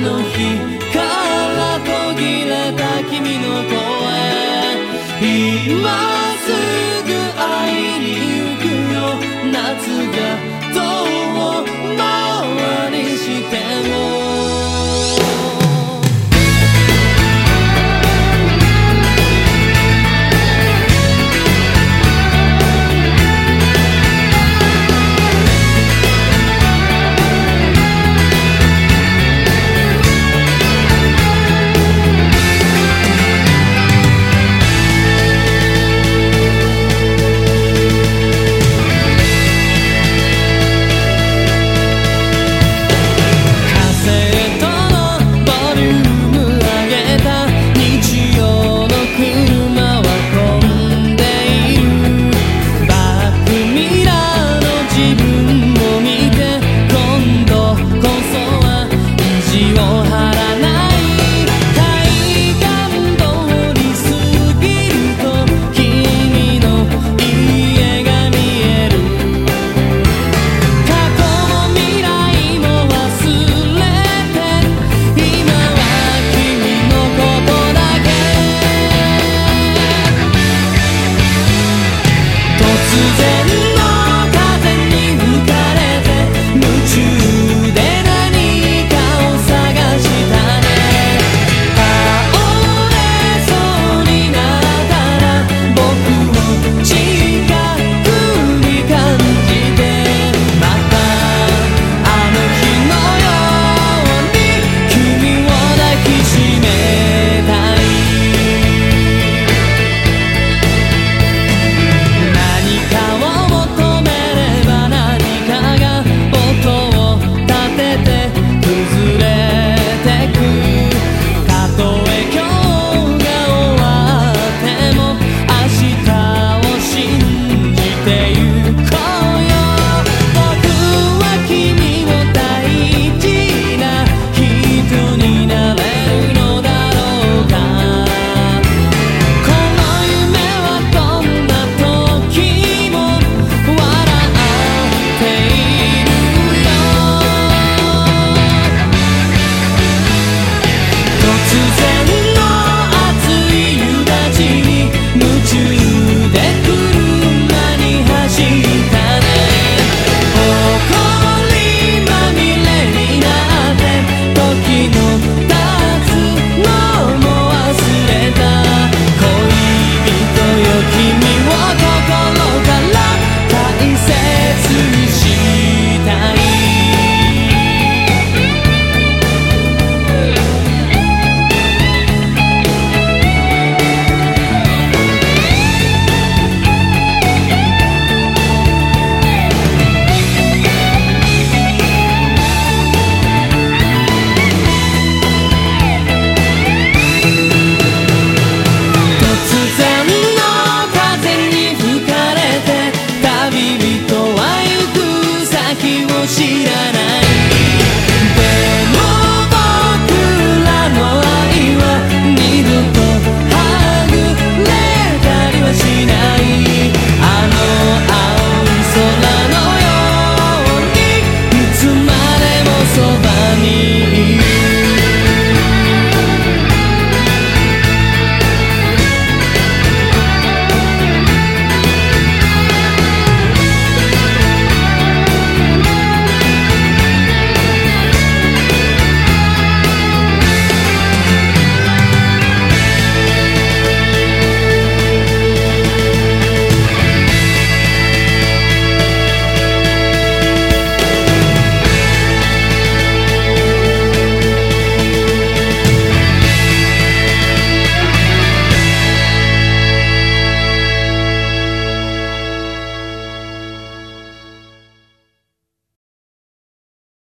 の日から途切れた君の声。今